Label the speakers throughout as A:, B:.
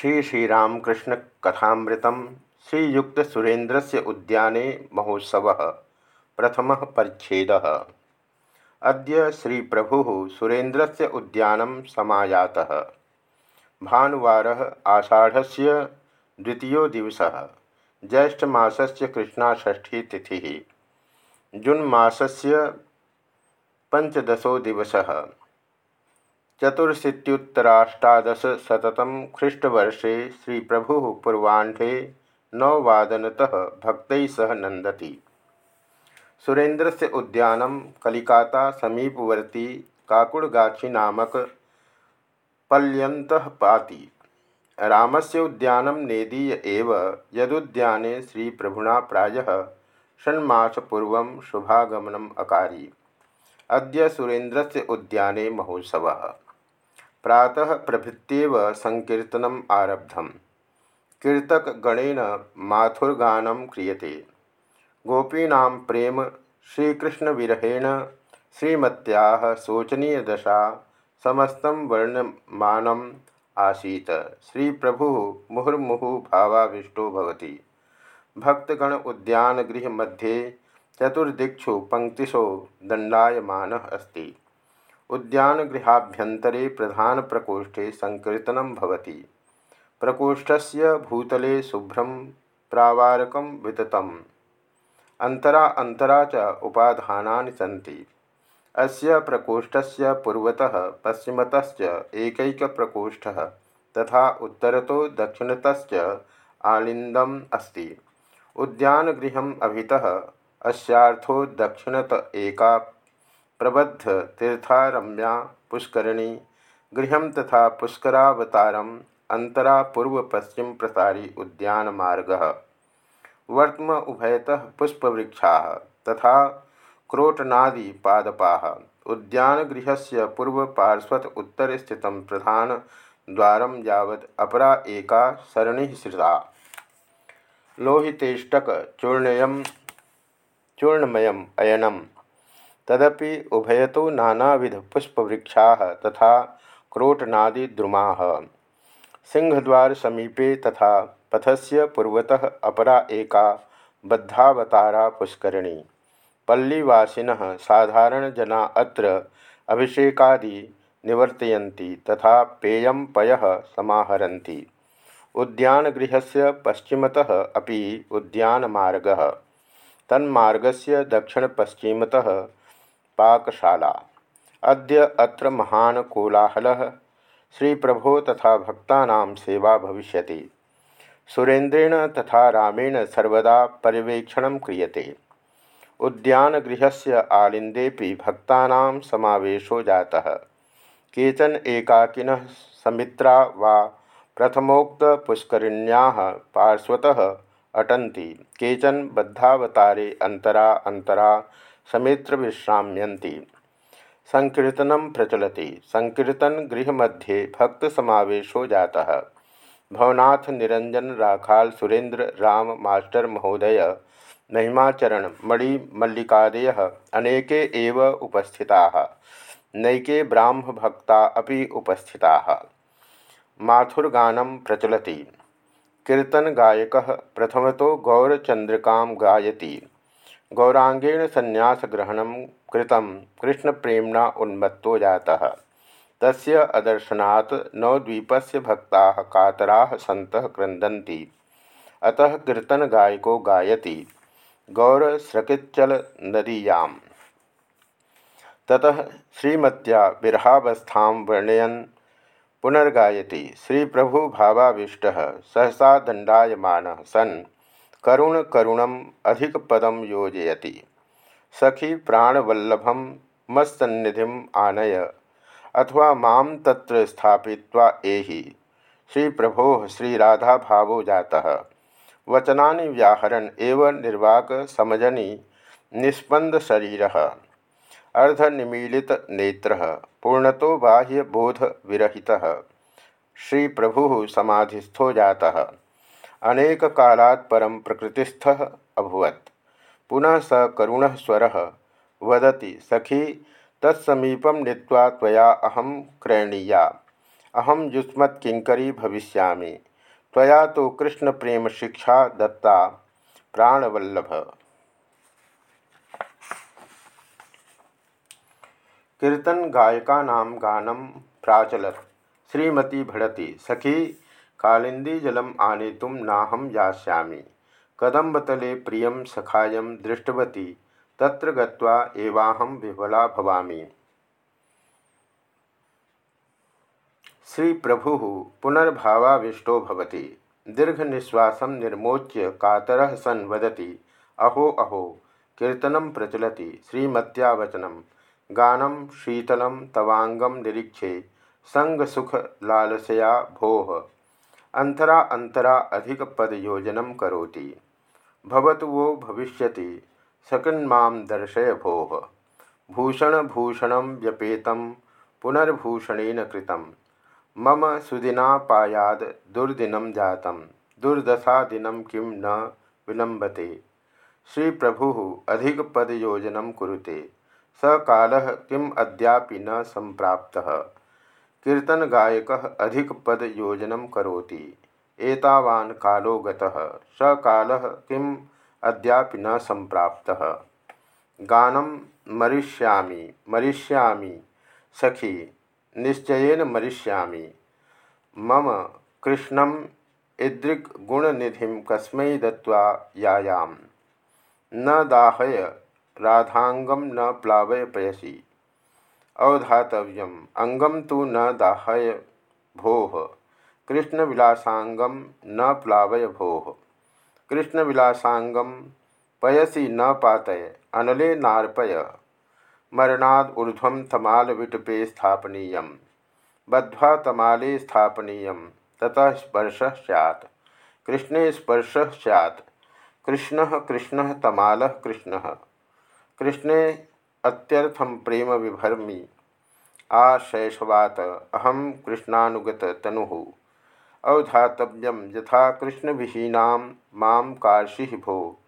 A: श्री श्रीरामकृष्ण कथामृत श्रीयुक्त सुरेन्द्र से उद्याने महोत्सव प्रथम परछेद अद श्री प्रभु सुरेन्द्र से उद्यान समायात। भानुवार आषाढ़ से द्वितीय दिवस। ज्येष्ठमासस्य कृष्णाष्ठी तिथि। जून्मासस्य पंचदशो दिवस। चतुरशीतुत्तराष्टादशतम ख्रीष्टवर्षे श्री प्रभु पूर्वाढ़े नववादनतः भक्त सह नंदती सुरेन्द्र से उद्यान कलिकाता समीपवर्ती काकुड़गाछी नामक पल्यंत पाती। रामस्य उद्यानं नेदीय एव, यदुद्याने श्री प्रभुना प्रायः षण्मासपूर्व शुभागमनम् अकारी। अद्य सुरेन्द्रस्य उद्याने महोत्सवः। प्रातः प्रभृत्येव संकीर्तनम् आरब्धम्। कीर्तकगणेन माथुर्गानं क्रियते। गोपीना प्रेम श्रीकृष्णविरहेण श्रीमत्याः शोचनीयदशा समस्तं वर्णमानम् आसीत्। श्रीप्रभुः मुहुर्मुहुः भावाविष्टो भवति। भक्तगण उद्यानगृह मध्ये चतुर्दिक्षु पंक्तिशो दंडायमान अस्ति। उद्यानगृहाभ्यन्तरे प्रधानप्रकोष्ठे सङ्कीर्तनं भवति। प्रकोष्ठस्य भूतले शुभ्रं, प्रावारकं विततम्। अन्तरा अन्तरा च उपाधानानि सन्ति। अस्य प्रकोष्ठस्य पूर्वतः, पश्चिमतश्च एकैकप्रकोष्ठः तथा उत्तरतो दक्षिणतश्च आलिन्दम् अस्ति। उद्यानगृहम् अभितः अस्यार्थो दक्षिणत एका प्रबद्ध तीर्थारम्या पुष्करिणी, गृह तथा पुष्करावतारम अंतरा पूर्व पश्चिम प्रसारी उद्यान मार्ग। वर्तम उभयतः पुष्पवृक्षा तथा क्रोटनादि पादपा। उद्यानगृह से पूर्वपार्श्वत उत्तर स्थित प्रधान द्वार यावत् अपरा एका सरणी श्रिता। लोहितेष्टक चूर्णयम चूर्णमयम अयनम। तदपि उभयतो नानाविध पुष्पवृक्षा तथा क्रोटनादिद्रुमा सिंहद्वार समीपे तथा पथस्य पूर्वतः अपरा एका बद्धावतारा पुष्करिणी। पल्लीवासिन साधारणजना अत्र अभिषेकादि निवर्तयन्ति तथा पेय पय समाहरन्ति। उद्यानगृहस्य पश्चिमतः अपि उद्यानमार्गः। तन्मार्गस्य दक्षिणपश्चिमतः पाकशाला। अद्य अत्र महान कोलाहल श्री प्रभो तथा भक्ता सेवा भविष्य सुरेन्द्रेण तथा रामेण सर्वदा पर्यवेक्षण क्रियते। उद्यानगृह से आलिंदेपि भक्ता समावेशो जाता। केचन एकाकिन समित्रा वा प्रथमोक्त पुष्करिण्या पार्श्वतः अटन्ति। केचन बद्धावतारे अंतरा अंतरा समित्र विश्राम्यन्ति संकीर्तन प्रचलति। संकीर्तन गृह मध्ये भक्त समावेशो जाता। भवनाथ निरंजन, राखाल, सुरेंद्र, राम, मास्टर महोदय, महिमाचरण, मणि, मल्लिकादय अनेके एव उपस्थिताः। नैके ब्राह्म भक्ता अपि उपस्थिताः। माथुर्गानं प्रचलति। कीर्तन गायक प्रथम तो गौरचंद्रिका गायती। गौरांगेण संन्यासग्रहण कृत, कृष्णप्रेम्णा उन्मत्तो जाता। तस्य अदर्शनात् नवद्वीपस्य भक्ता कातरा सत क्रंदन्ति अतः कीर्तन गायको गायति। गौरस्रकिच्चल नदीयां ततः श्रीमत्या विरहावस्था वर्णयन पुनर्गायति। श्री प्रभु भावाविष्ट सहसा दंडायमान सन्। करुण करुणम अधिक पदम योजयति। सखी प्राणवल्लभम मत्सन्निधि आनय। अथवा माम तत्र स्थापित्वा एहि। श्री प्रभो श्री राधा भावो जाता। वचना व्याहरण एवं निर्वाक समजनी निस्पंद शरीर। अर्धनिमीलित नेत्र। पूर्णतो बाह्य बोध विरहिता। श्री प्रभु समाधिस्थो जाता। अनेक कालात् परम प्रकृतिस्थ अभवत। पुनः स करुण स्वर वदति, सखी, तत्समीपं नीत्वा त्वया अहम क्रयणीया अहम युष्मत्किंकरी भविष्यामि। त्वया तो कृष्ण प्रेम शिक्षा दत्ता प्राणवल्लभ। कीर्तन गायका नाम गानम प्राचलत। श्रीमती भड़ती, सखी कालिंदी जलम आने तुम नाहम यास्यामी। कदम्बतले प्रिय सखाय दृष्टवती, तत्र गत्वा एवाहम भवामी। श्री प्रभु पुनर्भावाविष्टो भवति। दीर्घनिश्वास निर्मोच्य कातर सन् वदति, अहो अहो, कीर्तन प्रचलति श्रीमत्या वचनम गानम शीतल तवांगम निरीक्षे लालसया भोः। अंतरा अंतरा अधिक पद योजनम करोति। भवतु वो भविष्यति सकन्मां दर्शय भोः। भूषण भूषण व्यपेत, पुनर्भूषणेन कृतं। मम सुदिनापायाद दुर्दिनं जातं दुर्दशादिनं किं न विलम्बते। श्री प्रभु अधिक पद योजन कुरुते। स काल किम अद्यापि न संप्राप्तः कीर्तन गायक अधिक पद योजन करोति। एतावान कालो गतः, स काल किम अद्यापि न संप्राप्तः गानम मरिष्यामि मरिष्यामि, सखी, निश्चयेन मरिष्यामि। मम कृष्णम इदृक् गुणनिधिं कस्मै दत्वा यायाम। न दाहय राधांगम न प्लावय पयसी अवधातव्यम। अंगम तो न दाहय भोः। कृष्णविलासांगम न प्लावय भो। कृष्णविलासांगम पयसी न पातय, अनले नार्पय। मरणाद ऊर्ध्व तमाल विटपे स्थापनीय बद्ध्वा तमाले स्थापनीय ततः स्पर्श सैत् कृष्णे स्पर्श सैत् कृष्ण कृष्ण, तमाल कृष्ण। कृष्णे अत्यर्थम प्रेम विभर्मी आ शैशवात अहम कृष्णानुगत तनु। अवधातव्यम यथा कृष्ण विहीना माम कार्षि भो।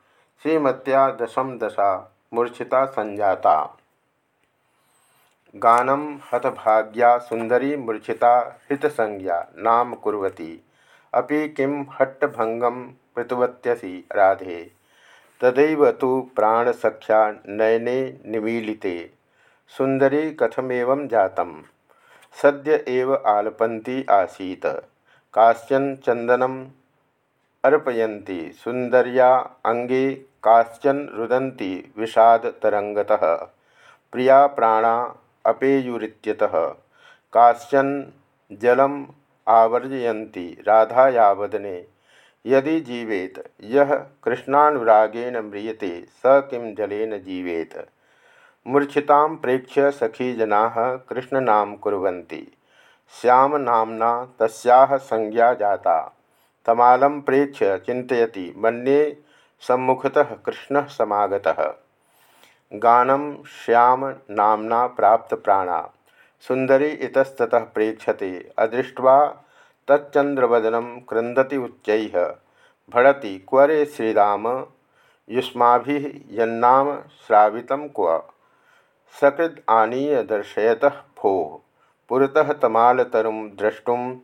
A: श्रीमत्या दशम दशा, मूर्छिता संजाता। गानम हतभाग्या सुंदरी मूर्छिता हृतसंज्ञा, नाम कुर्वती। अपि किं हट्टभंगम कृतवत्यसी राधे। तदैव तो प्राणसख्या नयने निमीलिते। सुंदरी कथमेव जातम सद्य एव आलपन्ती आसीत। काश्चन चंदनम अर्पयन्ति। सुंदरिया अंगे काश्चन रुदन्ति विषाद तरंगतः। प्रिया प्राणा अपेयुरीत्यतः। काश्चन जलम आवर्जयन्ति। राधाया वदने यदि जीवेत यह कृष्णानुरागेण म्रियते, स किं जलेन जीवेत? मूर्छितां प्रेक्ष्य सखीजनाः कृष्णनाम कुर्वन्ति। श्याम नामना तस्याह संज्ञा जाता। तमालं प्रेक्ष्य चिंतयति मन्ये सम्मुखतः कृष्ण समागतः। गानम श्याम नामना प्राप्त प्राणा। सुंदरी इतस्ततः प्रेक्षते अदृष्ट्वा तच्चंद्रवदनम क्रंदति उच्च। भड़ति क्वरे श्रीराम यन्नाम श्रावित क्व। सकृद आनीय दर्शयतः भो। पुरतः तमालतरुं द्रष्टुं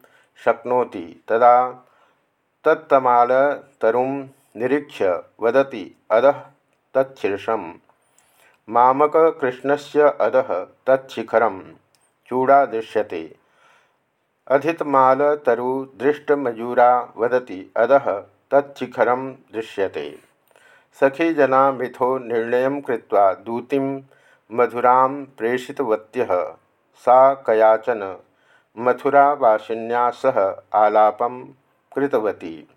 A: शक्नोति तदा तत्तमालतरुं निरीक्ष्य वदति अधः तच्छीर्षं मामककृष्णस्य अधः तच्छिखरं चूड़ा दृश्यते अधितमालतरुदृष्टमयूरा वदति, अधः तच्छिखरं दृश्यते। सखीजना मिथो निर्णय कृत्वा दूतिं मधुरा प्रेषितवत्यः। सा कयाचन मथुरावासिन्या सह आलापं कृतवती।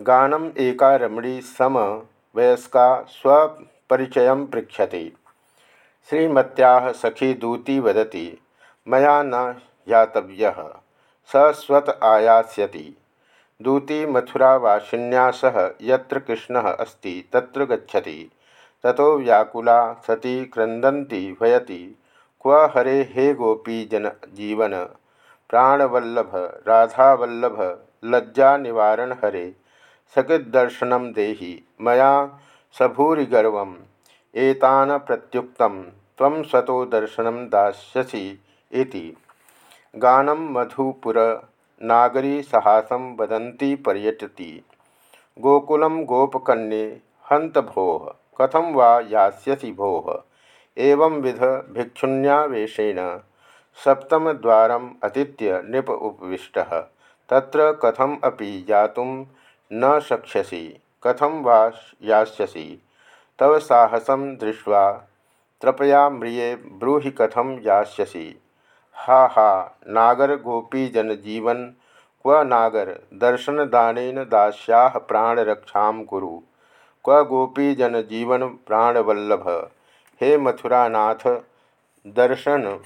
A: गानम एका रमणी सम वयस्का स्वपरिचय पृछति श्रीमत्या सखी दूती वदती, मया न यातव्यः। स स्वत आयास्यति। दूती मथुरावासिन्या सह यत्र कृष्णः अस्ति तत्र गच्छति। ततो व्याकुला सती क्रंदन्ती भयति। क्व हरे हे गोपी जन जीवन। प्राणवल्लभ, राधावल्लभ, लज्जा निवारण हरे। सकृदर्शन देहि, मया सभूरिगर्व एतान प्रत्युक्तम तम सतो दर्शन दास्यसि इति। गानम मधुपुर, नागरी सहासं वदन्ती पर्यटति। गोकुलं गोपकन्ये हंत भोः कथं वा यास्यसि भोः? एवंविध भिक्षुण्यावेशेन सप्तमद्वारम् अतीत्य नृप उपविष्टः। तत्र कथम अपि जातुं न शक्ष्यसि। कथं वा यास्यसि? तव साहसं दृष्ट्वा त्रपया म्रिये ब्रूहि कथम यास्यसि? हा हा, नागर गोपी जन जीवन, क्व नागर, दर्शन दान दास्या प्राणरक्षा कुरु। क्व गोपी जन जीवन प्राणवल्लभ हे मथुरानाथ, दर्शन।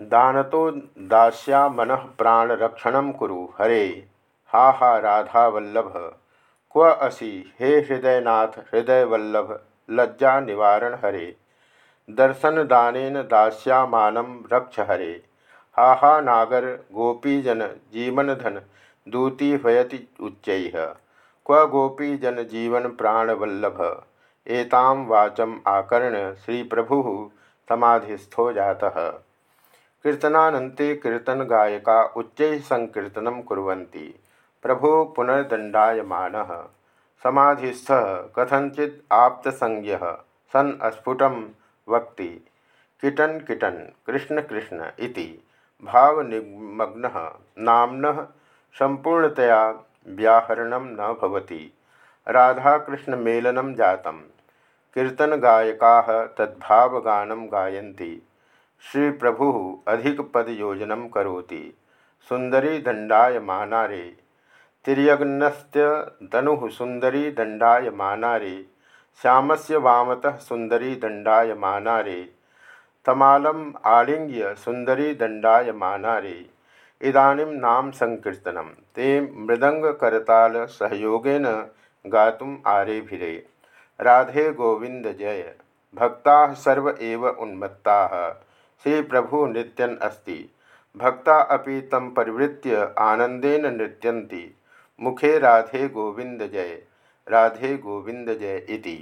A: दानतो दास्या मन प्राणरक्षण कुरु। हरे, हा हा राधावल्लभ क्व असि? हे हृदयनाथ हृदयवल्लभ लज्जा निवारण हरे। दर्शन दान दास्यामान रक्ष हरे। हा हा नागर गोपीजन जीवन धन, दूती हयति उच्च। क्व गोपीजन जीवन प्राणवल्लभ एताम वाचम आकर्ण श्री प्रभु समाधिस्थो जाता। कीर्तनानंते कीर्तन गायका उच्च संकीर्तन कुरी प्रभो पुनर्दंडायमान समाधिस्थ कथंचित आप्तसंज्ञ। सन स्फुट वक्ति, किटन किटन, कृष्ण कृष्ण इति भावनिमग्न नामन संपूर्णतया व्याहरण न भवति। राधाकृष्णमेलनं जातं। कीर्तनगायकाः तद्भावगानं गायन्ति। श्रीप्रभुः अधिकपदयोजनं करोति। सुन्दरी दण्डायमाना रे। तिर्यग्नस्त्य तनु सुंदरी दंडायमाना रे श्यामस्य वामतः सुंदरी दंडायमाना रे तमालम आलिंग्य सुंदरी दंडायमाना रे इदानीं नाम संकीर्तनम ते मृदंगकरताल सहयोगेन गातुम आरेभिरे। राधे गोविंद जय। भक्ता सर्व एव उन्मत्ता। श्री प्रभु नृत्यन अस्ति। भक्ता अपि तम परिवृत्य आनंदेन नृत्यन्ति। मुखे राधे गोविंद जय राधे गोविंद जय इति।